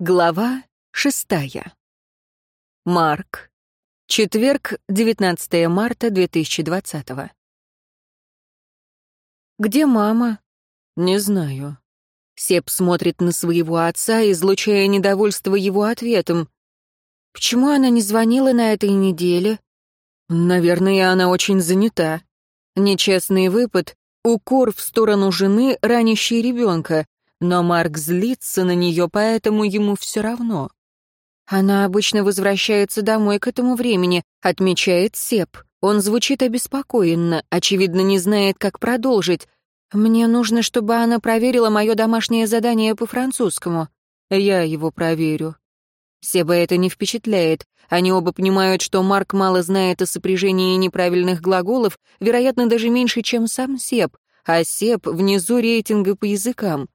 Глава шестая. Марк. Четверг, 19 марта 2020. «Где мама?» «Не знаю». Сеп смотрит на своего отца, излучая недовольство его ответом. «Почему она не звонила на этой неделе?» «Наверное, она очень занята». Нечестный выпад, укор в сторону жены, ранящей ребенка, но Марк злится на нее, поэтому ему все равно. Она обычно возвращается домой к этому времени, отмечает Сеп. Он звучит обеспокоенно, очевидно, не знает, как продолжить. Мне нужно, чтобы она проверила мое домашнее задание по французскому. Я его проверю. Себа это не впечатляет. Они оба понимают, что Марк мало знает о сопряжении неправильных глаголов, вероятно, даже меньше, чем сам Себ, а Себ внизу рейтинга по языкам.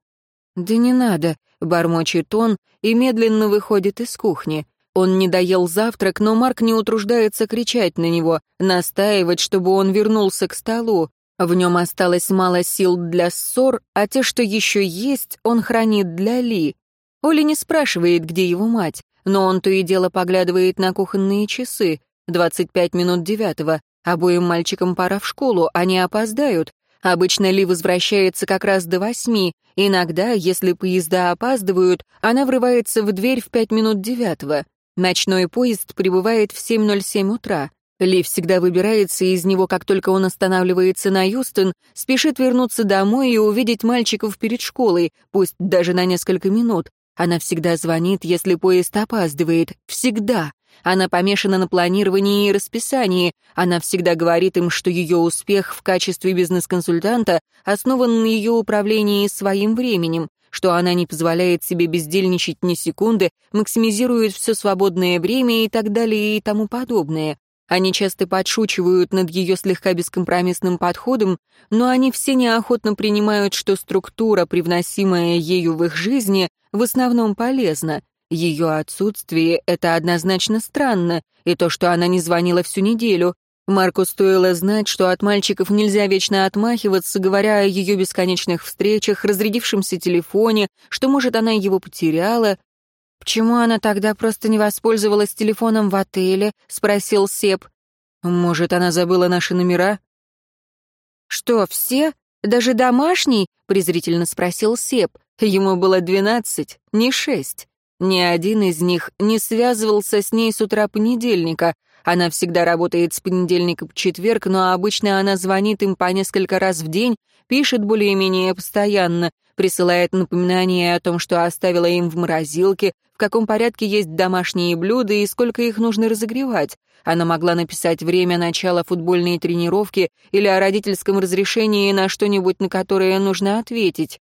«Да не надо», — бормочет он и медленно выходит из кухни. Он не доел завтрак, но Марк не утруждается кричать на него, настаивать, чтобы он вернулся к столу. В нем осталось мало сил для ссор, а те, что еще есть, он хранит для Ли. Оля не спрашивает, где его мать но он то и дело поглядывает на кухонные часы. Двадцать пять минут девятого. Обоим мальчикам пора в школу, они опоздают. Обычно Ли возвращается как раз до восьми. Иногда, если поезда опаздывают, она врывается в дверь в пять минут девятого. Ночной поезд прибывает в 7.07 утра. Ли всегда выбирается из него, как только он останавливается на Юстон, спешит вернуться домой и увидеть мальчиков перед школой, пусть даже на несколько минут. Она всегда звонит, если поезд опаздывает. Всегда. Она помешана на планировании и расписании. Она всегда говорит им, что ее успех в качестве бизнес-консультанта основан на ее управлении своим временем, что она не позволяет себе бездельничать ни секунды, максимизирует все свободное время и так далее и тому подобное. Они часто подшучивают над ее слегка бескомпромиссным подходом, но они все неохотно принимают, что структура, привносимая ею в их жизни, в основном полезна. Ее отсутствие — это однозначно странно, и то, что она не звонила всю неделю. Марку стоило знать, что от мальчиков нельзя вечно отмахиваться, говоря о ее бесконечных встречах, разрядившемся телефоне, что, может, она его потеряла, «Почему она тогда просто не воспользовалась телефоном в отеле?» — спросил Сеп. «Может, она забыла наши номера?» «Что, все? Даже домашний?» — презрительно спросил Сеп. Ему было двенадцать, не шесть. Ни один из них не связывался с ней с утра понедельника. Она всегда работает с понедельника по четверг, но обычно она звонит им по несколько раз в день, пишет более-менее постоянно, присылает напоминания о том, что оставила им в морозилке, в каком порядке есть домашние блюда и сколько их нужно разогревать. Она могла написать время начала футбольной тренировки или о родительском разрешении на что-нибудь, на которое нужно ответить.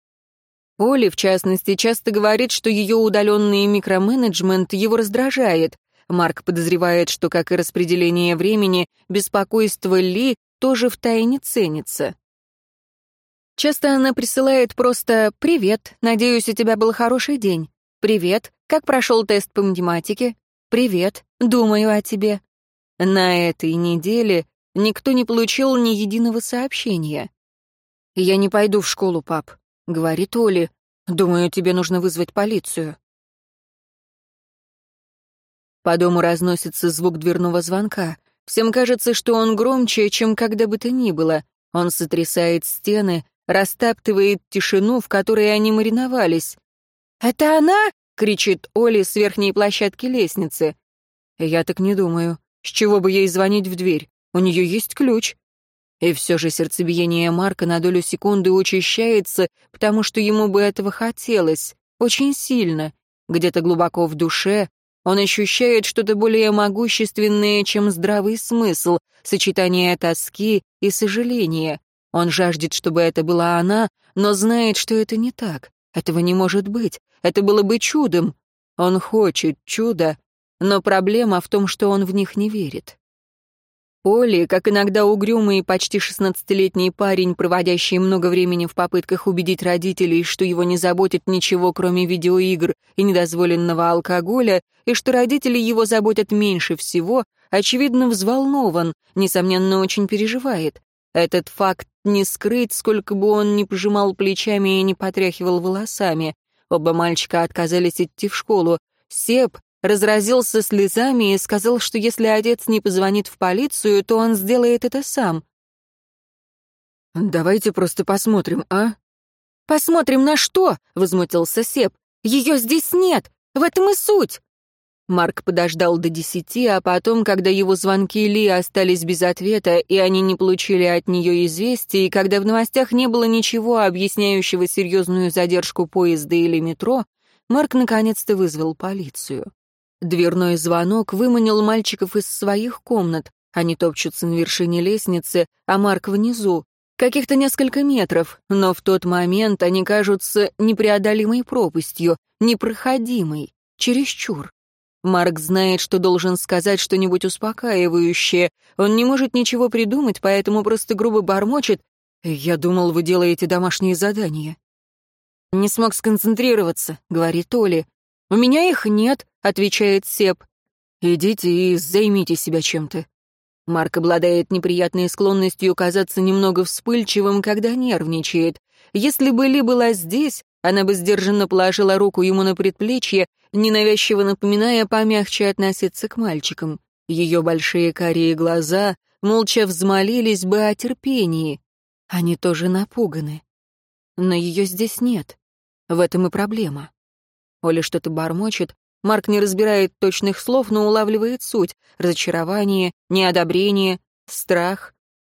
Оли, в частности, часто говорит, что ее удаленный микроменеджмент его раздражает. Марк подозревает, что, как и распределение времени, беспокойство Ли тоже втайне ценится. Часто она присылает просто «Привет, надеюсь, у тебя был хороший день». «Привет, как прошел тест по математике?» «Привет, думаю о тебе». На этой неделе никто не получил ни единого сообщения. «Я не пойду в школу, пап», — говорит Оли. «Думаю, тебе нужно вызвать полицию». По дому разносится звук дверного звонка. Всем кажется, что он громче, чем когда бы то ни было. Он сотрясает стены, растаптывает тишину, в которой они мариновались. «Это она?» — кричит Оли с верхней площадки лестницы. «Я так не думаю. С чего бы ей звонить в дверь? У нее есть ключ». И все же сердцебиение Марка на долю секунды учащается, потому что ему бы этого хотелось. Очень сильно. Где-то глубоко в душе он ощущает что-то более могущественное, чем здравый смысл, сочетание тоски и сожаления. Он жаждет, чтобы это была она, но знает, что это не так. Этого не может быть. Это было бы чудом. Он хочет чуда, но проблема в том, что он в них не верит. Оли, как иногда угрюмый почти шестнадцатилетний парень, проводящий много времени в попытках убедить родителей, что его не заботит ничего, кроме видеоигр и недозволенного алкоголя, и что родители его заботят меньше всего, очевидно взволнован, несомненно, очень переживает. Этот факт не скрыть, сколько бы он ни пожимал плечами и не потряхивал волосами. Оба мальчика отказались идти в школу. Сеп разразился слезами и сказал, что если отец не позвонит в полицию, то он сделает это сам. «Давайте просто посмотрим, а?» «Посмотрим на что?» — возмутился Сеп. «Ее здесь нет! В этом и суть!» Марк подождал до десяти, а потом, когда его звонки Ли остались без ответа, и они не получили от нее известий, и когда в новостях не было ничего, объясняющего серьезную задержку поезда или метро, Марк наконец-то вызвал полицию. Дверной звонок выманил мальчиков из своих комнат. Они топчутся на вершине лестницы, а Марк внизу. Каких-то несколько метров, но в тот момент они кажутся непреодолимой пропастью, непроходимой, чересчур. Марк знает, что должен сказать что-нибудь успокаивающее. Он не может ничего придумать, поэтому просто грубо бормочет. «Я думал, вы делаете домашние задания». «Не смог сконцентрироваться», — говорит Оли. «У меня их нет», — отвечает Сеп. «Идите и займите себя чем-то». Марк обладает неприятной склонностью казаться немного вспыльчивым, когда нервничает. Если бы Ли была здесь, она бы сдержанно положила руку ему на предплечье, ненавязчиво напоминая помягче относиться к мальчикам. Ее большие карие глаза молча взмолились бы о терпении. Они тоже напуганы. Но ее здесь нет. В этом и проблема. Оля что-то бормочет. Марк не разбирает точных слов, но улавливает суть. Разочарование, неодобрение, страх,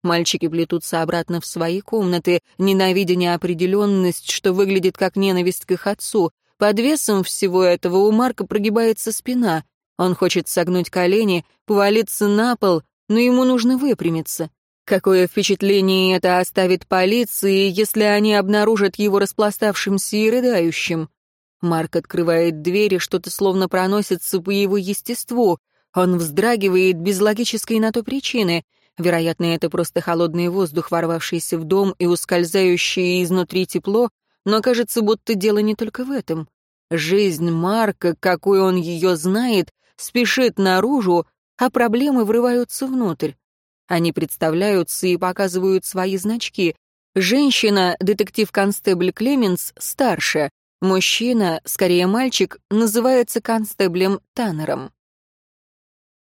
Мальчики плетутся обратно в свои комнаты, ненавидя неопределенность, что выглядит как ненависть к их отцу. Под весом всего этого у Марка прогибается спина. Он хочет согнуть колени, повалиться на пол, но ему нужно выпрямиться. Какое впечатление это оставит полиции, если они обнаружат его распластавшимся и рыдающим? Марк открывает дверь, и что-то словно проносится по его естеству. Он вздрагивает без логической на то причины. Вероятно, это просто холодный воздух, ворвавшийся в дом и ускользающий изнутри тепло, но кажется, будто дело не только в этом. Жизнь Марка, какой он ее знает, спешит наружу, а проблемы врываются внутрь. Они представляются и показывают свои значки. Женщина, детектив-констебль Клеменс, старше. Мужчина, скорее мальчик, называется констеблем Таннером.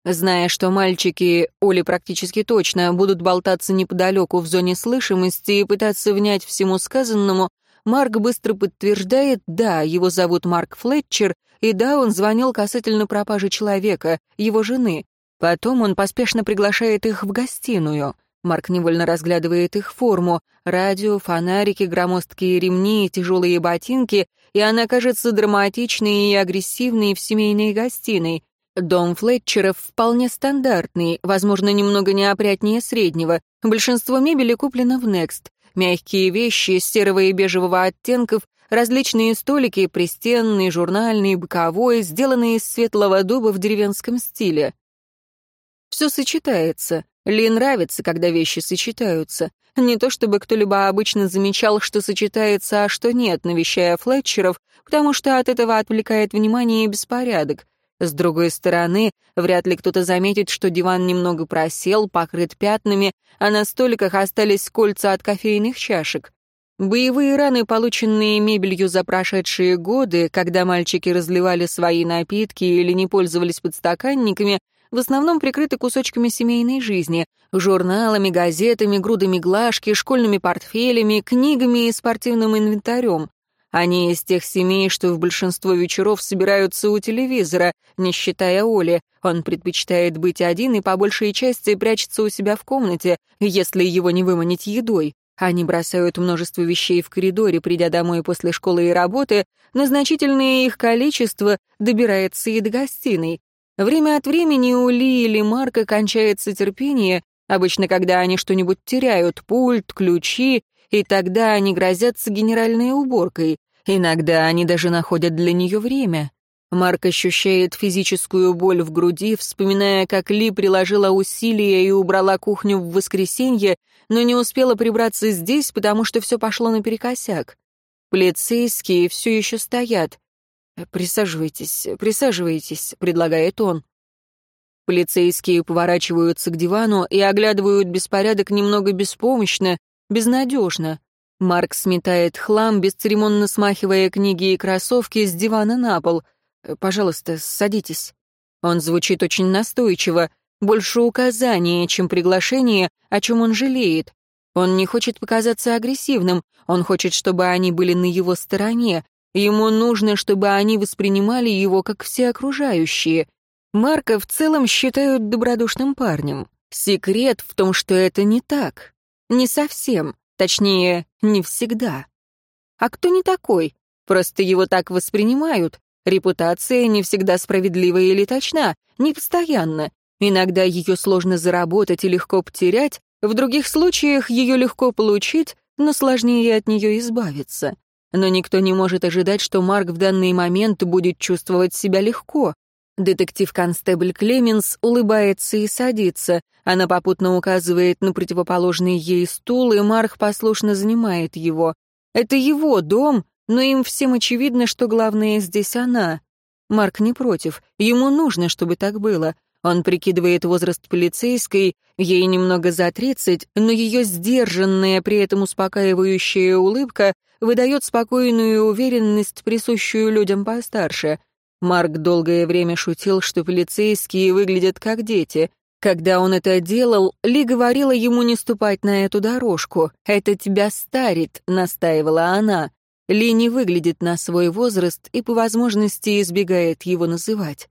Зная, что мальчики, Оли практически точно, будут болтаться неподалеку в зоне слышимости и пытаться внять всему сказанному, Марк быстро подтверждает, да, его зовут Марк Флетчер, и да, он звонил касательно пропажи человека, его жены. Потом он поспешно приглашает их в гостиную. Марк невольно разглядывает их форму. Радио, фонарики, громоздкие ремни тяжелые ботинки, и она кажется драматичной и агрессивной в семейной гостиной. Дом Флетчеров вполне стандартный, возможно, немного неопрятнее среднего. Большинство мебели куплено в Next. Мягкие вещи серого и бежевого оттенков, различные столики, пристенный, журнальный, боковой, сделанные из светлого дуба в деревенском стиле. Все сочетается. Ли нравится, когда вещи сочетаются. Не то чтобы кто-либо обычно замечал, что сочетается, а что нет, навещая Флетчеров, потому что от этого отвлекает внимание и беспорядок. С другой стороны, вряд ли кто-то заметит, что диван немного просел, покрыт пятнами, а на столиках остались кольца от кофейных чашек. Боевые раны, полученные мебелью за прошедшие годы, когда мальчики разливали свои напитки или не пользовались подстаканниками, в основном прикрыты кусочками семейной жизни, журналами, газетами, грудами глажки, школьными портфелями, книгами и спортивным инвентарем. Они из тех семей, что в большинство вечеров собираются у телевизора, не считая Оли. Он предпочитает быть один и по большей части прячется у себя в комнате, если его не выманить едой. Они бросают множество вещей в коридоре, придя домой после школы и работы, но значительное их количество добирается и до гостиной. Время от времени у Ли или Марка кончается терпение, обычно когда они что-нибудь теряют, пульт, ключи и тогда они грозятся генеральной уборкой. Иногда они даже находят для нее время. Марк ощущает физическую боль в груди, вспоминая, как Ли приложила усилия и убрала кухню в воскресенье, но не успела прибраться здесь, потому что все пошло наперекосяк. Полицейские все еще стоят. «Присаживайтесь, присаживайтесь», — предлагает он. Полицейские поворачиваются к дивану и оглядывают беспорядок немного беспомощно, безнадежно. Марк сметает хлам, бесцеремонно смахивая книги и кроссовки с дивана на пол. «Э, «Пожалуйста, садитесь». Он звучит очень настойчиво, больше указания, чем приглашение, о чем он жалеет. Он не хочет показаться агрессивным, он хочет, чтобы они были на его стороне. Ему нужно, чтобы они воспринимали его как все окружающие. Марка в целом считают добродушным парнем. Секрет в том, что это не так. Не совсем. Точнее, не всегда. А кто не такой? Просто его так воспринимают. Репутация не всегда справедлива или точна, не постоянно. Иногда ее сложно заработать и легко потерять, в других случаях ее легко получить, но сложнее от нее избавиться. Но никто не может ожидать, что Марк в данный момент будет чувствовать себя легко. Детектив-констебль Клеменс улыбается и садится. Она попутно указывает на противоположный ей стул, и Марк послушно занимает его. Это его дом, но им всем очевидно, что главное здесь она. Марк не против, ему нужно, чтобы так было. Он прикидывает возраст полицейской, ей немного за тридцать, но ее сдержанная, при этом успокаивающая улыбка выдает спокойную уверенность, присущую людям постарше. Марк долгое время шутил, что полицейские выглядят как дети. Когда он это делал, Ли говорила ему не ступать на эту дорожку. «Это тебя старит», — настаивала она. Ли не выглядит на свой возраст и по возможности избегает его называть.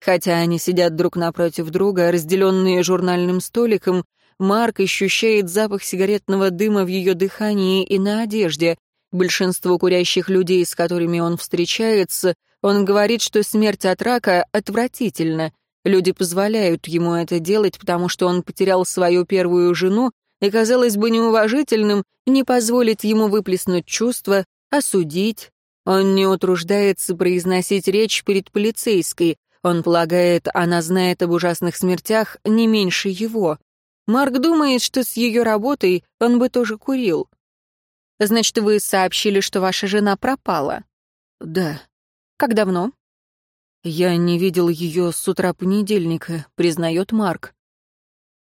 Хотя они сидят друг напротив друга, разделенные журнальным столиком, Марк ощущает запах сигаретного дыма в ее дыхании и на одежде. Большинство курящих людей, с которыми он встречается, он говорит, что смерть от рака отвратительна. Люди позволяют ему это делать, потому что он потерял свою первую жену, и казалось бы неуважительным не позволить ему выплеснуть чувства, осудить. Он не утруждается произносить речь перед полицейской, он полагает, она знает об ужасных смертях не меньше его. Марк думает, что с ее работой он бы тоже курил. «Значит, вы сообщили, что ваша жена пропала?» «Да». «Как давно?» «Я не видел ее с утра понедельника», — признает Марк.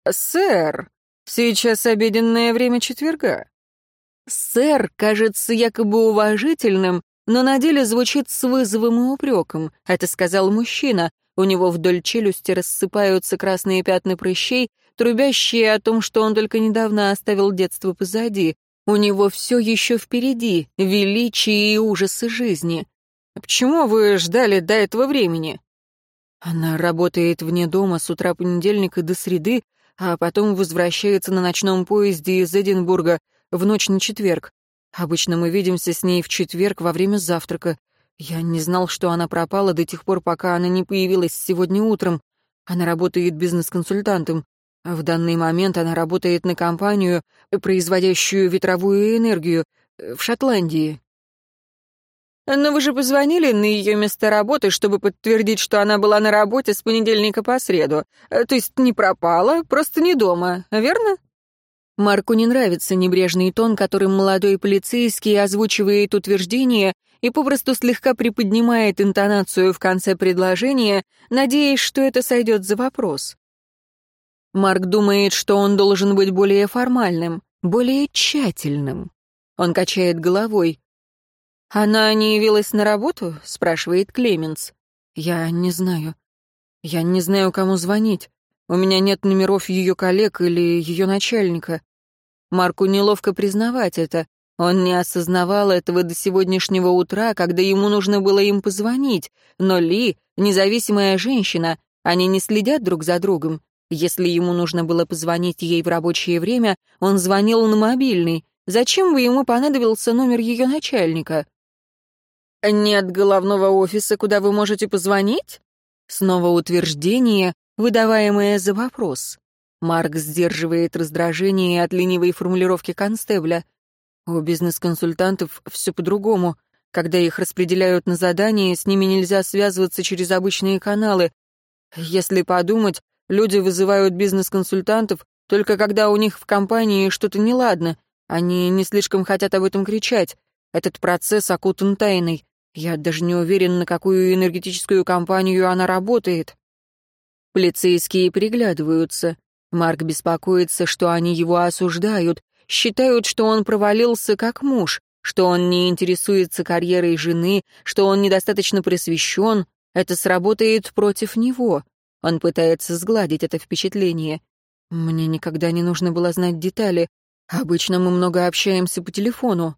«Сэр, сейчас обеденное время четверга». «Сэр» кажется якобы уважительным, но на деле звучит с вызовом и упреком. Это сказал мужчина. У него вдоль челюсти рассыпаются красные пятна прыщей, трубящие о том, что он только недавно оставил детство позади. У него все еще впереди, величие и ужасы жизни. Почему вы ждали до этого времени? Она работает вне дома с утра понедельника до среды, а потом возвращается на ночном поезде из Эдинбурга в ночь на четверг. Обычно мы видимся с ней в четверг во время завтрака. Я не знал, что она пропала до тех пор, пока она не появилась сегодня утром. Она работает бизнес-консультантом. В данный момент она работает на компанию, производящую ветровую энергию э, в Шотландии. Но вы же позвонили на ее место работы, чтобы подтвердить, что она была на работе с понедельника по среду. Э, то есть не пропала, просто не дома, верно? Марку не нравится небрежный тон, которым молодой полицейский озвучивает утверждение и попросту слегка приподнимает интонацию в конце предложения, надеясь, что это сойдет за вопрос. Марк думает, что он должен быть более формальным, более тщательным. Он качает головой. «Она не явилась на работу?» — спрашивает Клеменс. «Я не знаю. Я не знаю, кому звонить. У меня нет номеров ее коллег или ее начальника. Марку неловко признавать это. Он не осознавал этого до сегодняшнего утра, когда ему нужно было им позвонить. Но Ли — независимая женщина, они не следят друг за другом. Если ему нужно было позвонить ей в рабочее время, он звонил на мобильный. Зачем бы ему понадобился номер ее начальника? «Нет головного офиса, куда вы можете позвонить?» Снова утверждение, выдаваемое за вопрос. Марк сдерживает раздражение от ленивой формулировки констебля. У бизнес-консультантов все по-другому. Когда их распределяют на задания, с ними нельзя связываться через обычные каналы. Если подумать, люди вызывают бизнес-консультантов только когда у них в компании что-то неладно. Они не слишком хотят об этом кричать. Этот процесс окутан тайной. Я даже не уверен, на какую энергетическую компанию она работает. Полицейские приглядываются. Марк беспокоится, что они его осуждают, считают, что он провалился как муж, что он не интересуется карьерой жены, что он недостаточно просвещен. Это сработает против него. Он пытается сгладить это впечатление. Мне никогда не нужно было знать детали. Обычно мы много общаемся по телефону.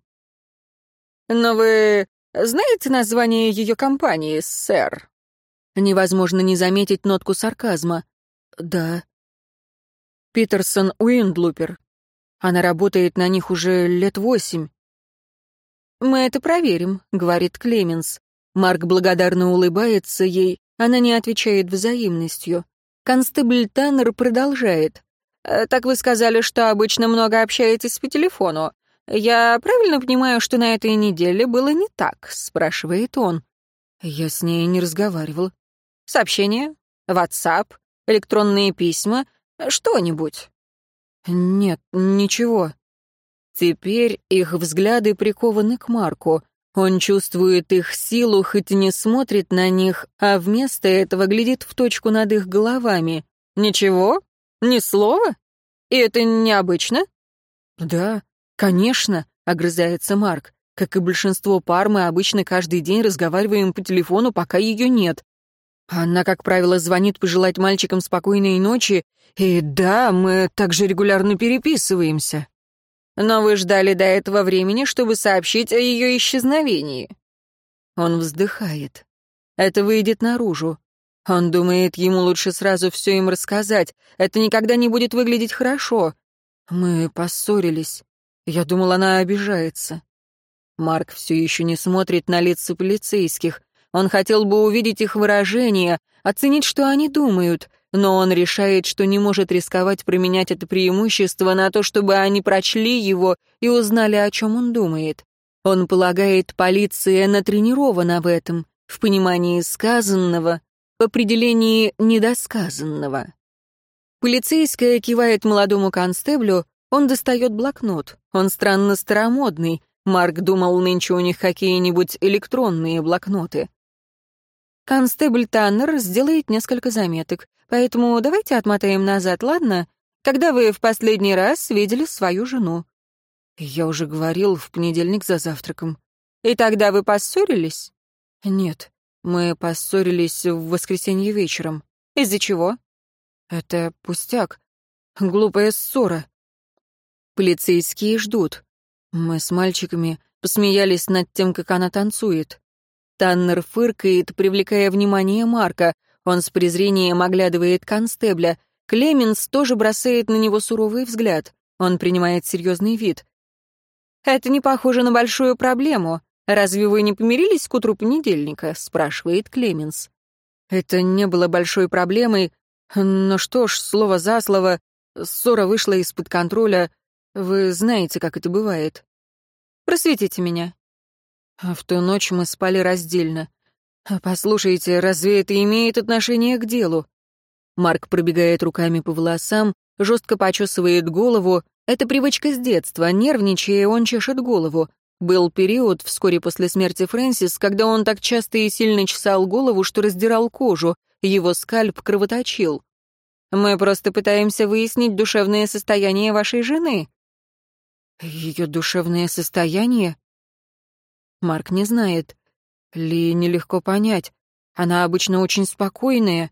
Но вы знаете название ее компании, сэр? Невозможно не заметить нотку сарказма. Да. Питерсон Уиндлупер. Она работает на них уже лет восемь. «Мы это проверим», — говорит Клеменс. Марк благодарно улыбается ей, она не отвечает взаимностью. Констебль Таннер продолжает. «Э, «Так вы сказали, что обычно много общаетесь по телефону. Я правильно понимаю, что на этой неделе было не так?» — спрашивает он. Я с ней не разговаривал. «Сообщения? WhatsApp? Электронные письма? Что-нибудь?» «Нет, ничего». Теперь их взгляды прикованы к Марку. Он чувствует их силу, хоть и не смотрит на них, а вместо этого глядит в точку над их головами. «Ничего? Ни слова? И это необычно?» «Да, конечно», — огрызается Марк. «Как и большинство пар, мы обычно каждый день разговариваем по телефону, пока ее нет. Она, как правило, звонит пожелать мальчикам спокойной ночи, и да, мы также регулярно переписываемся». Но вы ждали до этого времени, чтобы сообщить о ее исчезновении. Он вздыхает. Это выйдет наружу. Он думает, ему лучше сразу все им рассказать. Это никогда не будет выглядеть хорошо. Мы поссорились. Я думал, она обижается. Марк все еще не смотрит на лица полицейских. Он хотел бы увидеть их выражение, оценить, что они думают — но он решает, что не может рисковать променять это преимущество на то, чтобы они прочли его и узнали, о чем он думает. Он полагает, полиция натренирована в этом, в понимании сказанного, в определении недосказанного. Полицейская кивает молодому констеблю, он достает блокнот. Он странно старомодный. Марк думал, нынче у них какие-нибудь электронные блокноты. Констебль Таннер сделает несколько заметок. Поэтому давайте отмотаем назад, ладно? Когда вы в последний раз видели свою жену? Я уже говорил в понедельник за завтраком. И тогда вы поссорились? Нет, мы поссорились в воскресенье вечером. Из-за чего? Это пустяк. Глупая ссора. Полицейские ждут. Мы с мальчиками посмеялись над тем, как она танцует. Таннер фыркает, привлекая внимание Марка. Он с презрением оглядывает констебля. Клеменс тоже бросает на него суровый взгляд. Он принимает серьезный вид. «Это не похоже на большую проблему. Разве вы не помирились к утру понедельника?» — спрашивает Клеменс. Это не было большой проблемой. Но что ж, слово за слово, ссора вышла из-под контроля. Вы знаете, как это бывает. Просветите меня. А в ту ночь мы спали раздельно. А «Послушайте, разве это имеет отношение к делу?» Марк пробегает руками по волосам, жестко почесывает голову. Это привычка с детства, нервничая, он чешет голову. Был период, вскоре после смерти Фрэнсис, когда он так часто и сильно чесал голову, что раздирал кожу, его скальп кровоточил. «Мы просто пытаемся выяснить душевное состояние вашей жены». «Ее душевное состояние?» Марк не знает. Ли нелегко понять. Она обычно очень спокойная,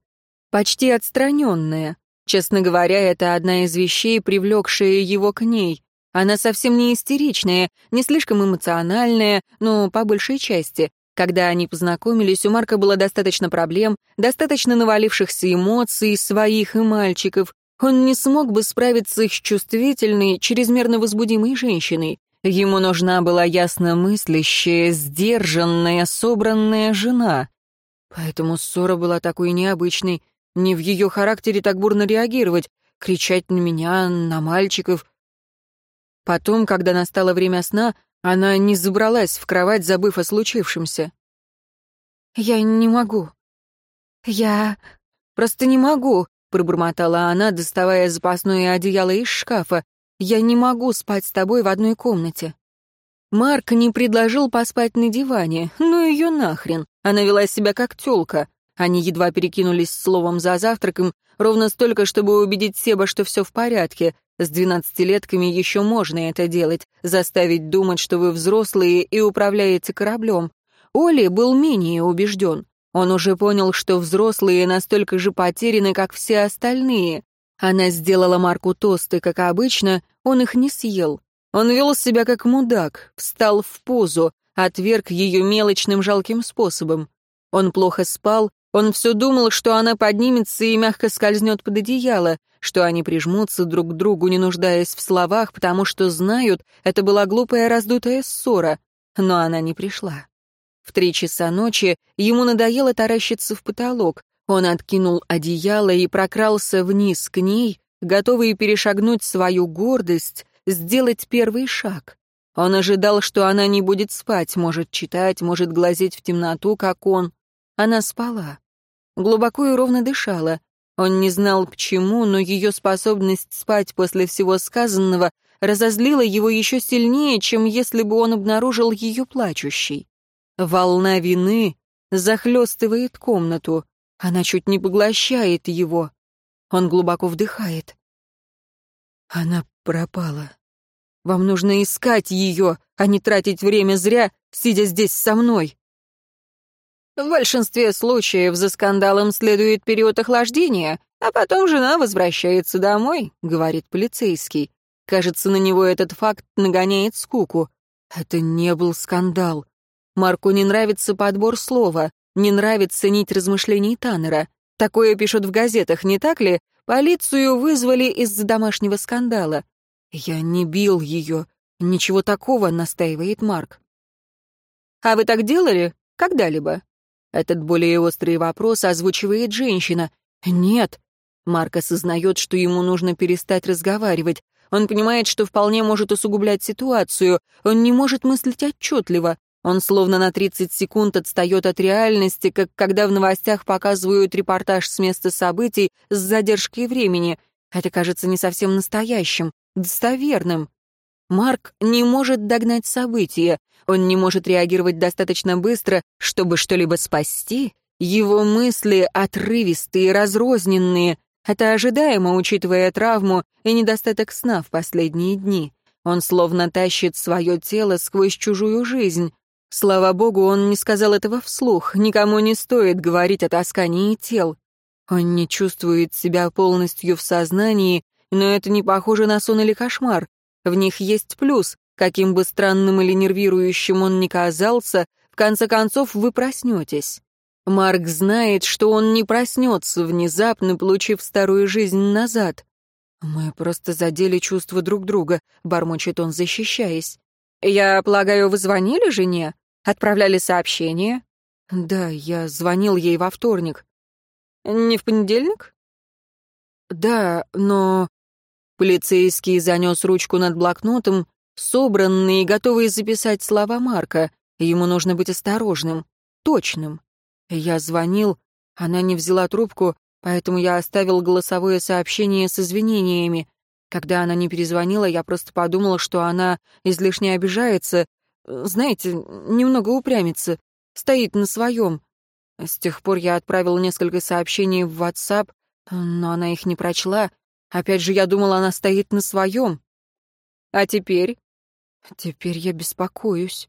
почти отстраненная. Честно говоря, это одна из вещей, привлекшая его к ней. Она совсем не истеричная, не слишком эмоциональная, но по большей части. Когда они познакомились, у Марка было достаточно проблем, достаточно навалившихся эмоций, своих и мальчиков. Он не смог бы справиться с чувствительной, чрезмерно возбудимой женщиной. Ему нужна была ясно мыслящая, сдержанная, собранная жена. Поэтому ссора была такой необычной. Не в ее характере так бурно реагировать, кричать на меня, на мальчиков. Потом, когда настало время сна, она не забралась в кровать, забыв о случившемся. «Я не могу. Я просто не могу», — пробормотала она, доставая запасное одеяло из шкафа. Я не могу спать с тобой в одной комнате». Марк не предложил поспать на диване, ну ее нахрен. Она вела себя как тёлка. Они едва перекинулись словом за завтраком, ровно столько, чтобы убедить Себа, что все в порядке. С двенадцатилетками еще можно это делать, заставить думать, что вы взрослые и управляете кораблем. Оли был менее убежден. Он уже понял, что взрослые настолько же потеряны, как все остальные. Она сделала Марку тосты, как обычно, он их не съел. Он вел себя как мудак, встал в позу, отверг ее мелочным жалким способом. Он плохо спал, он все думал, что она поднимется и мягко скользнет под одеяло, что они прижмутся друг к другу, не нуждаясь в словах, потому что знают, это была глупая раздутая ссора. Но она не пришла. В три часа ночи ему надоело таращиться в потолок. Он откинул одеяло и прокрался вниз к ней, готовый перешагнуть свою гордость, сделать первый шаг. Он ожидал, что она не будет спать, может читать, может глазеть в темноту, как он. Она спала. Глубоко и ровно дышала. Он не знал почему, но ее способность спать после всего сказанного разозлила его еще сильнее, чем если бы он обнаружил ее плачущей. Волна вины захлестывает комнату. Она чуть не поглощает его. Он глубоко вдыхает. Она пропала. Вам нужно искать ее, а не тратить время зря, сидя здесь со мной. В большинстве случаев за скандалом следует период охлаждения, а потом жена возвращается домой, говорит полицейский. Кажется, на него этот факт нагоняет скуку. Это не был скандал. Марку не нравится подбор слова, не нравится нить размышлений Таннера. Такое пишут в газетах, не так ли? Полицию вызвали из-за домашнего скандала. «Я не бил ее. Ничего такого», — настаивает Марк. «А вы так делали? Когда-либо?» Этот более острый вопрос озвучивает женщина. «Нет». Марк осознает, что ему нужно перестать разговаривать. Он понимает, что вполне может усугублять ситуацию. Он не может мыслить отчетливо. Он словно на 30 секунд отстает от реальности, как когда в новостях показывают репортаж с места событий с задержкой времени. Это кажется не совсем настоящим достоверным. Марк не может догнать события, он не может реагировать достаточно быстро, чтобы что-либо спасти. Его мысли отрывистые, разрозненные. Это ожидаемо, учитывая травму и недостаток сна в последние дни. Он словно тащит свое тело сквозь чужую жизнь. Слава богу, он не сказал этого вслух, никому не стоит говорить о таскании тел. Он не чувствует себя полностью в сознании но это не похоже на сон или кошмар. В них есть плюс. Каким бы странным или нервирующим он ни казался, в конце концов вы проснетесь. Марк знает, что он не проснется, внезапно получив старую жизнь назад. «Мы просто задели чувства друг друга», — бормочет он, защищаясь. «Я полагаю, вы звонили жене? Отправляли сообщение?» «Да, я звонил ей во вторник». «Не в понедельник?» «Да, но Полицейский занес ручку над блокнотом, собранный и готовый записать слова Марка. Ему нужно быть осторожным, точным. Я звонил, она не взяла трубку, поэтому я оставил голосовое сообщение с извинениями. Когда она не перезвонила, я просто подумал, что она излишне обижается, знаете, немного упрямится, стоит на своем. С тех пор я отправил несколько сообщений в WhatsApp, но она их не прочла, Опять же, я думала, она стоит на своем. А теперь? Теперь я беспокоюсь.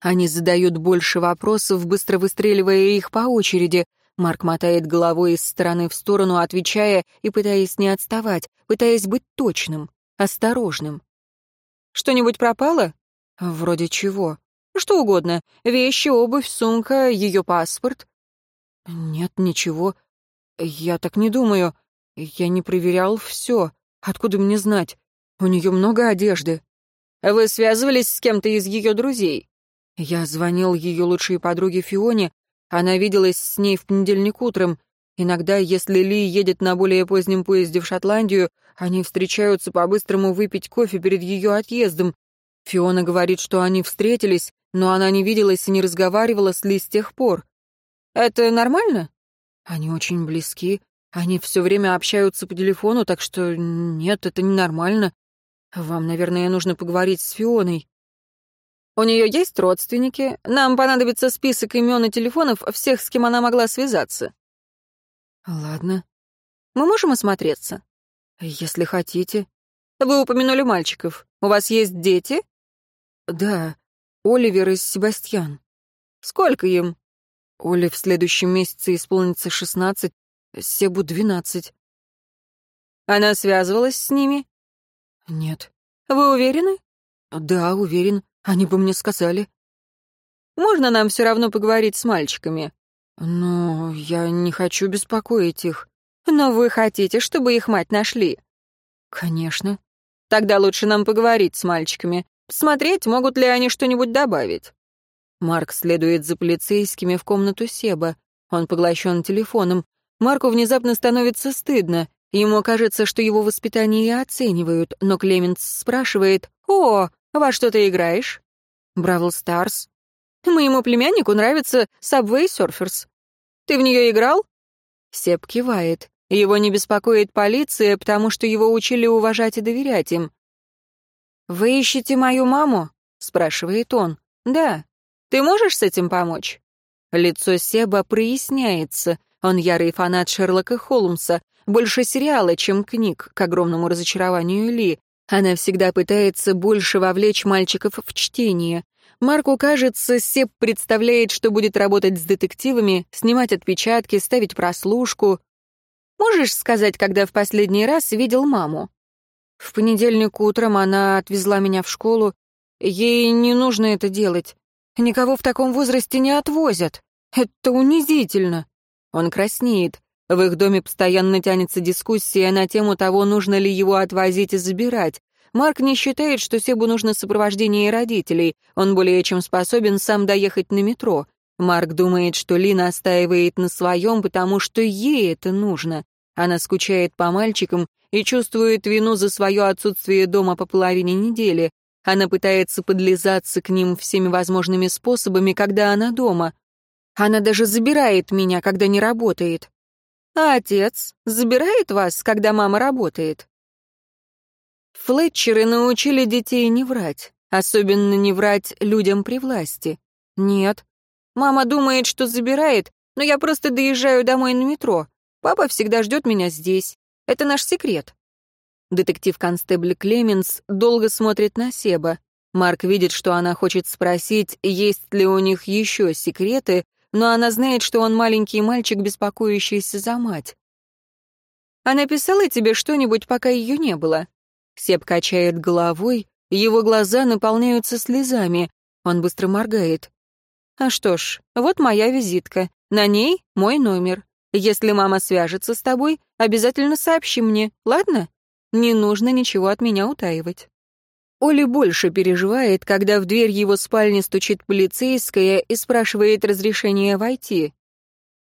Они задают больше вопросов, быстро выстреливая их по очереди. Марк мотает головой из стороны в сторону, отвечая и пытаясь не отставать, пытаясь быть точным, осторожным. «Что-нибудь пропало?» «Вроде чего?» «Что угодно. Вещи, обувь, сумка, ее паспорт». «Нет, ничего. Я так не думаю. «Я не проверял все. Откуда мне знать? У нее много одежды». «Вы связывались с кем-то из ее друзей?» Я звонил ее лучшей подруге Фионе. Она виделась с ней в понедельник утром. Иногда, если Ли едет на более позднем поезде в Шотландию, они встречаются по-быстрому выпить кофе перед ее отъездом. Фиона говорит, что они встретились, но она не виделась и не разговаривала с Ли с тех пор. «Это нормально?» «Они очень близки. Они все время общаются по телефону, так что нет, это ненормально. Вам, наверное, нужно поговорить с Фионой. У нее есть родственники. Нам понадобится список имен и телефонов всех, с кем она могла связаться. Ладно. Мы можем осмотреться? Если хотите. Вы упомянули мальчиков. У вас есть дети? Да, Оливер и Себастьян. Сколько им? Оле в следующем месяце исполнится шестнадцать, Себу двенадцать. Она связывалась с ними? Нет. Вы уверены? Да, уверен. Они бы мне сказали. Можно нам все равно поговорить с мальчиками? Но я не хочу беспокоить их. Но вы хотите, чтобы их мать нашли? Конечно. Тогда лучше нам поговорить с мальчиками. Смотреть, могут ли они что-нибудь добавить. Марк следует за полицейскими в комнату Себа. Он поглощен телефоном. Марку внезапно становится стыдно. Ему кажется, что его воспитание оценивают, но Клеменс спрашивает, «О, во что ты играешь?» «Бравл Старс». «Моему племяннику нравится Subway Surfers. Ты в нее играл?» Себ кивает. Его не беспокоит полиция, потому что его учили уважать и доверять им. «Вы ищете мою маму?» — спрашивает он. «Да. Ты можешь с этим помочь?» Лицо Себа проясняется. Он ярый фанат Шерлока Холмса. Больше сериала, чем книг, к огромному разочарованию Ли. Она всегда пытается больше вовлечь мальчиков в чтение. Марку кажется, Себ представляет, что будет работать с детективами, снимать отпечатки, ставить прослушку. «Можешь сказать, когда в последний раз видел маму?» В понедельник утром она отвезла меня в школу. Ей не нужно это делать. Никого в таком возрасте не отвозят. Это унизительно. Он краснеет. В их доме постоянно тянется дискуссия на тему того, нужно ли его отвозить и забирать. Марк не считает, что Себу нужно сопровождение родителей. Он более чем способен сам доехать на метро. Марк думает, что Ли настаивает на своем, потому что ей это нужно. Она скучает по мальчикам и чувствует вину за свое отсутствие дома по половине недели. Она пытается подлизаться к ним всеми возможными способами, когда она дома. Она даже забирает меня, когда не работает. А отец забирает вас, когда мама работает? Флетчеры научили детей не врать, особенно не врать людям при власти. Нет. Мама думает, что забирает, но я просто доезжаю домой на метро. Папа всегда ждет меня здесь. Это наш секрет». Детектив-констебль Клеменс долго смотрит на Себа. Марк видит, что она хочет спросить, есть ли у них еще секреты, но она знает, что он маленький мальчик, беспокоящийся за мать. «Она писала тебе что-нибудь, пока ее не было?» Себ качает головой, его глаза наполняются слезами. Он быстро моргает. «А что ж, вот моя визитка. На ней мой номер. Если мама свяжется с тобой, обязательно сообщи мне, ладно? Не нужно ничего от меня утаивать». Оли больше переживает, когда в дверь его спальни стучит полицейская и спрашивает разрешения войти.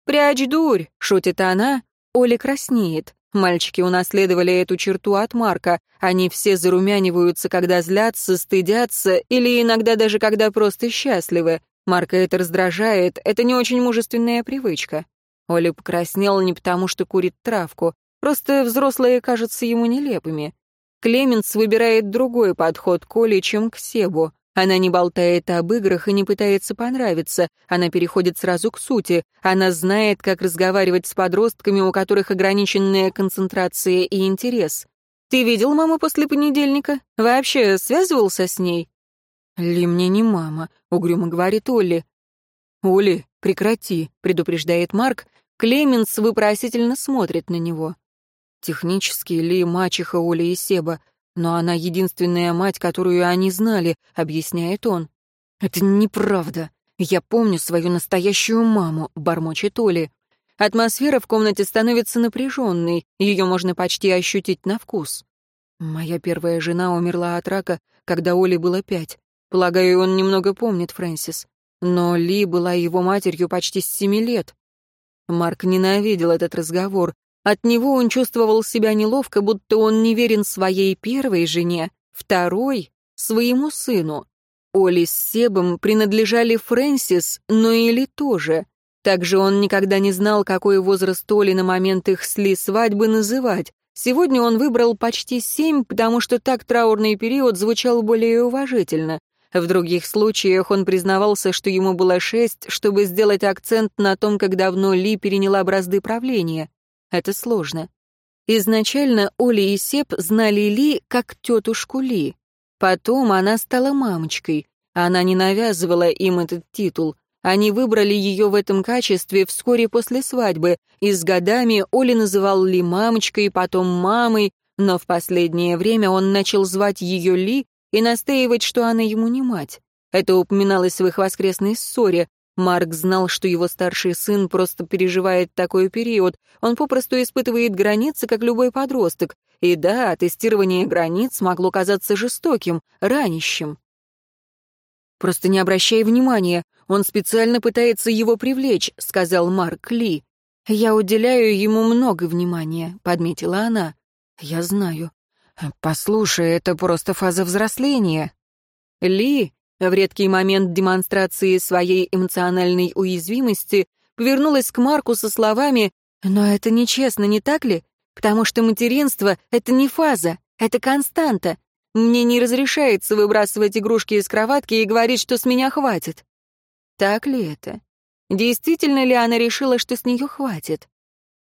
«Прячь дурь!» — шутит она. Оля краснеет. Мальчики унаследовали эту черту от Марка. Они все зарумяниваются, когда злятся, стыдятся или иногда даже когда просто счастливы. Марка это раздражает, это не очень мужественная привычка. Оля покраснел не потому, что курит травку, просто взрослые кажутся ему нелепыми. Клеменс выбирает другой подход к Оле, чем к Себу. Она не болтает об играх и не пытается понравиться, она переходит сразу к сути. Она знает, как разговаривать с подростками, у которых ограниченная концентрация и интерес. «Ты видел маму после понедельника? Вообще связывался с ней?» «Ли мне не мама», — угрюмо говорит Олли. «Оли, прекрати», — предупреждает Марк. Клеменс выпросительно смотрит на него. Технически Ли мачеха Оли и Себа, но она единственная мать, которую они знали, объясняет он. «Это неправда. Я помню свою настоящую маму», — бормочет Оли. Атмосфера в комнате становится напряженной, ее можно почти ощутить на вкус. Моя первая жена умерла от рака, когда Оли было пять. Полагаю, он немного помнит Фрэнсис. Но Ли была его матерью почти с семи лет. Марк ненавидел этот разговор. От него он чувствовал себя неловко, будто он не верен своей первой жене, второй — своему сыну. Оли с Себом принадлежали Фрэнсис, но и Ли тоже. Также он никогда не знал, какой возраст Оли на момент их сли свадьбы называть. Сегодня он выбрал почти семь, потому что так траурный период звучал более уважительно. В других случаях он признавался, что ему было шесть, чтобы сделать акцент на том, как давно Ли переняла бразды правления. Это сложно. Изначально Оля и Сеп знали Ли как тетушку Ли. Потом она стала мамочкой. Она не навязывала им этот титул. Они выбрали ее в этом качестве вскоре после свадьбы, и с годами Оля называл Ли мамочкой, потом мамой, но в последнее время он начал звать ее Ли и настаивать, что она ему не мать. Это упоминалось в их воскресной ссоре. Марк знал, что его старший сын просто переживает такой период. Он попросту испытывает границы, как любой подросток. И да, тестирование границ могло казаться жестоким, ранящим. «Просто не обращай внимания, он специально пытается его привлечь», — сказал Марк Ли. «Я уделяю ему много внимания», — подметила она. «Я знаю». «Послушай, это просто фаза взросления». Ли, в редкий момент демонстрации своей эмоциональной уязвимости, повернулась к Марку со словами «Но это нечестно, не так ли? Потому что материнство — это не фаза, это константа. Мне не разрешается выбрасывать игрушки из кроватки и говорить, что с меня хватит. Так ли это? Действительно ли она решила, что с нее хватит?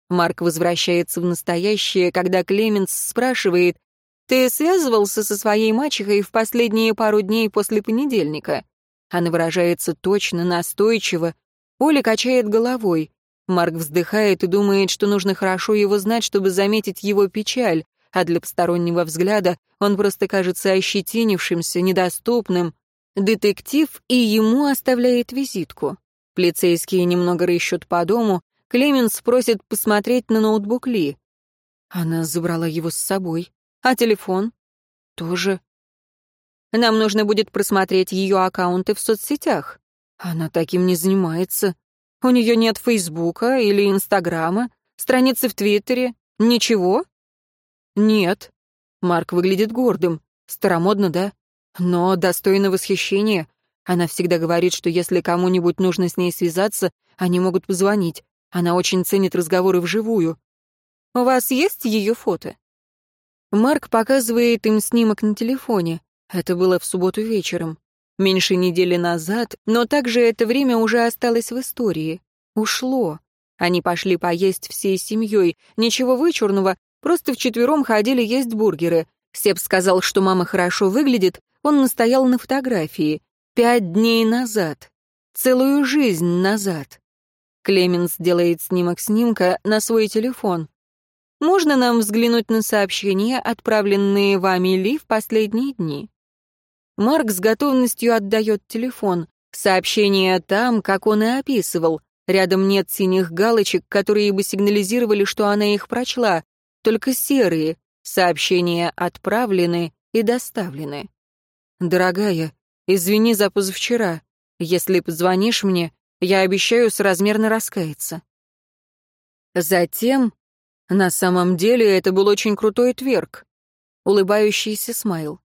Марк возвращается в настоящее, когда Клеменс спрашивает, «Ты связывался со своей мачехой в последние пару дней после понедельника?» Она выражается точно, настойчиво. Оля качает головой. Марк вздыхает и думает, что нужно хорошо его знать, чтобы заметить его печаль а для постороннего взгляда он просто кажется ощетинившимся, недоступным. Детектив и ему оставляет визитку. Полицейские немного рыщут по дому, Клеменс просит посмотреть на ноутбук Ли. Она забрала его с собой. А телефон? Тоже. Нам нужно будет просмотреть ее аккаунты в соцсетях. Она таким не занимается. У нее нет Фейсбука или Инстаграма, страницы в Твиттере. Ничего? «Нет». Марк выглядит гордым. Старомодно, да? Но достойно восхищения. Она всегда говорит, что если кому-нибудь нужно с ней связаться, они могут позвонить. Она очень ценит разговоры вживую. «У вас есть ее фото?» Марк показывает им снимок на телефоне. Это было в субботу вечером. Меньше недели назад, но также это время уже осталось в истории. Ушло. Они пошли поесть всей семьей. Ничего вычурного, Просто вчетвером ходили есть бургеры. Сеп сказал, что мама хорошо выглядит, он настоял на фотографии. Пять дней назад. Целую жизнь назад. Клеменс делает снимок снимка на свой телефон. Можно нам взглянуть на сообщения, отправленные вами Ли в последние дни? Марк с готовностью отдает телефон. Сообщение там, как он и описывал. Рядом нет синих галочек, которые бы сигнализировали, что она их прочла только серые. Сообщения отправлены и доставлены. Дорогая, извини за позавчера. Если позвонишь мне, я обещаю соразмерно раскаяться. Затем, на самом деле, это был очень крутой тверк. Улыбающийся смайл.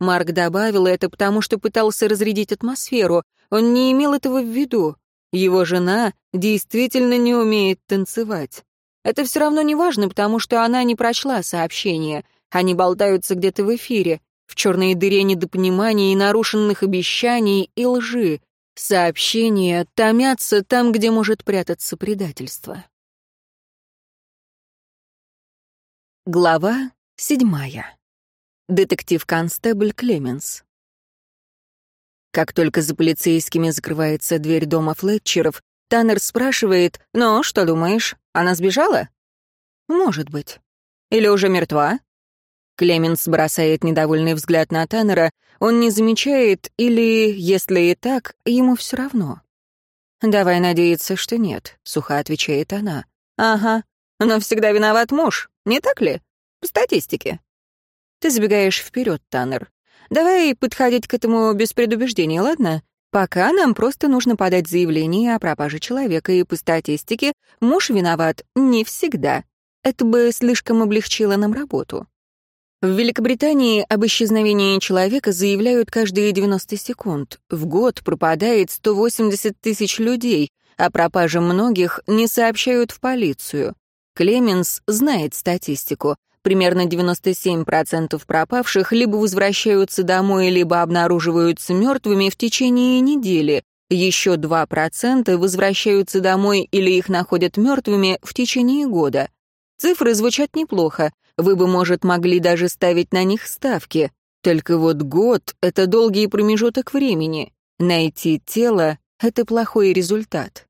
Марк добавил это, потому что пытался разрядить атмосферу. Он не имел этого в виду. Его жена действительно не умеет танцевать. Это все равно не важно, потому что она не прочла сообщение. Они болтаются где-то в эфире, в черной дыре недопонимания и нарушенных обещаний и лжи. Сообщения томятся там, где может прятаться предательство. Глава седьмая. Детектив-констебль Клеменс. Как только за полицейскими закрывается дверь дома Флетчеров, Таннер спрашивает, «Ну, что думаешь, она сбежала?» «Может быть. Или уже мертва?» Клеменс бросает недовольный взгляд на Таннера. Он не замечает, или, если и так, ему все равно. «Давай надеяться, что нет», — сухо отвечает она. «Ага, но всегда виноват муж, не так ли? По статистике». Ты забегаешь вперед, Таннер. Давай подходить к этому без предубеждений, ладно? Пока нам просто нужно подать заявление о пропаже человека, и по статистике муж виноват не всегда. Это бы слишком облегчило нам работу. В Великобритании об исчезновении человека заявляют каждые 90 секунд. В год пропадает 180 тысяч людей, а пропаже многих не сообщают в полицию. Клеменс знает статистику. Примерно 97% пропавших либо возвращаются домой, либо обнаруживаются мертвыми в течение недели. Еще 2% возвращаются домой или их находят мертвыми в течение года. Цифры звучат неплохо, вы бы, может, могли даже ставить на них ставки. Только вот год — это долгий промежуток времени. Найти тело — это плохой результат.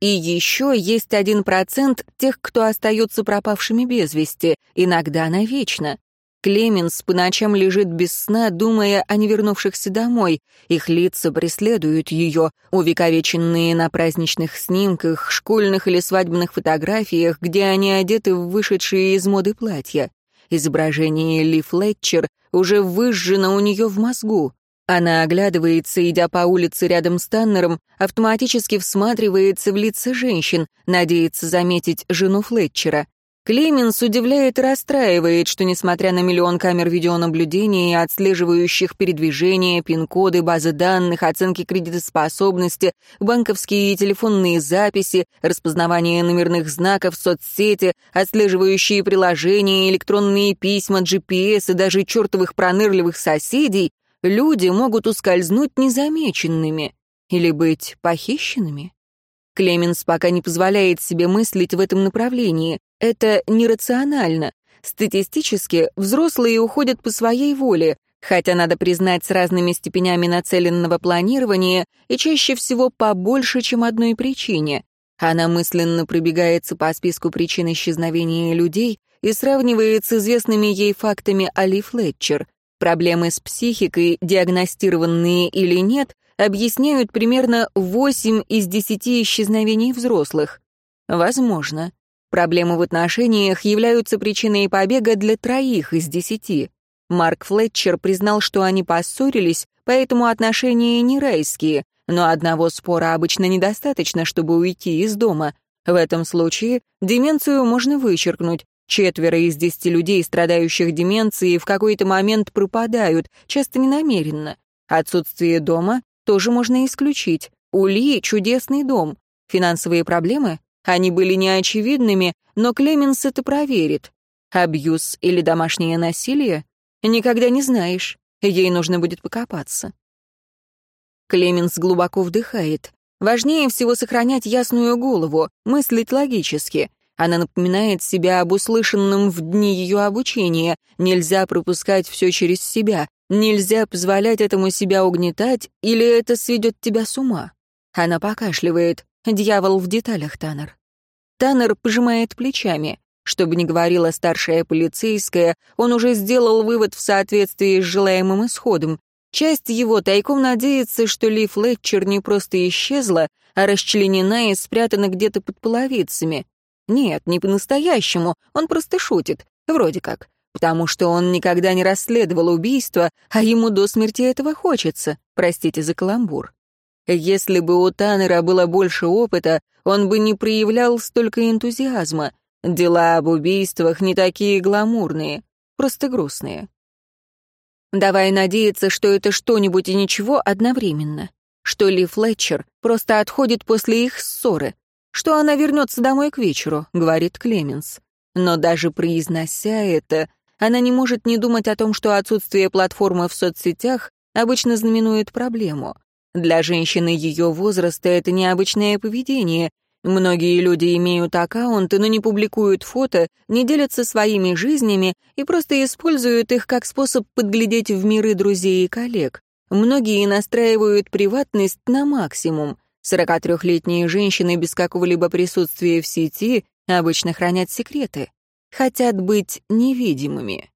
И еще есть один процент тех, кто остается пропавшими без вести, иногда навечно. Клеменс по ночам лежит без сна, думая о невернувшихся домой. Их лица преследуют ее, увековеченные на праздничных снимках, школьных или свадебных фотографиях, где они одеты в вышедшие из моды платья. Изображение Ли Флетчер уже выжжено у нее в мозгу. Она оглядывается, идя по улице рядом с Таннером, автоматически всматривается в лица женщин, надеется заметить жену Флетчера. Клеменс удивляет и расстраивает, что, несмотря на миллион камер видеонаблюдения, отслеживающих передвижения, пин-коды, базы данных, оценки кредитоспособности, банковские и телефонные записи, распознавание номерных знаков, соцсети, отслеживающие приложения, электронные письма, GPS и даже чертовых пронырливых соседей, люди могут ускользнуть незамеченными или быть похищенными. Клеменс пока не позволяет себе мыслить в этом направлении. Это нерационально. Статистически взрослые уходят по своей воле, хотя надо признать с разными степенями нацеленного планирования и чаще всего по больше, чем одной причине. Она мысленно пробегается по списку причин исчезновения людей и сравнивает с известными ей фактами Али Флетчер. Проблемы с психикой, диагностированные или нет, объясняют примерно 8 из 10 исчезновений взрослых. Возможно. Проблемы в отношениях являются причиной побега для троих из десяти. Марк Флетчер признал, что они поссорились, поэтому отношения не райские, но одного спора обычно недостаточно, чтобы уйти из дома. В этом случае деменцию можно вычеркнуть. Четверо из десяти людей, страдающих деменцией, в какой-то момент пропадают, часто ненамеренно. Отсутствие дома тоже можно исключить. У Ли чудесный дом. Финансовые проблемы? Они были неочевидными, но Клеменс это проверит. Абьюз или домашнее насилие? Никогда не знаешь. Ей нужно будет покопаться. Клеменс глубоко вдыхает. Важнее всего сохранять ясную голову, мыслить логически. Она напоминает себя об услышанном в дни ее обучения. Нельзя пропускать все через себя. Нельзя позволять этому себя угнетать, или это сведет тебя с ума. Она покашливает. Дьявол в деталях, Таннер. Таннер пожимает плечами. Чтобы не говорила старшая полицейская, он уже сделал вывод в соответствии с желаемым исходом. Часть его тайком надеется, что Ли Флетчер не просто исчезла, а расчленена и спрятана где-то под половицами. Нет, не по-настоящему, он просто шутит, вроде как потому что он никогда не расследовал убийство, а ему до смерти этого хочется, простите за каламбур. Если бы у Таннера было больше опыта, он бы не проявлял столько энтузиазма. Дела об убийствах не такие гламурные, просто грустные. Давай надеяться, что это что-нибудь и ничего одновременно. Что Ли Флетчер просто отходит после их ссоры. Что она вернется домой к вечеру, говорит Клеменс. Но даже произнося это, она не может не думать о том, что отсутствие платформы в соцсетях обычно знаменует проблему. Для женщины ее возраста это необычное поведение. Многие люди имеют аккаунты, но не публикуют фото, не делятся своими жизнями и просто используют их как способ подглядеть в миры друзей и коллег. Многие настраивают приватность на максимум. 43-летние женщины без какого-либо присутствия в сети обычно хранят секреты хотят быть невидимыми.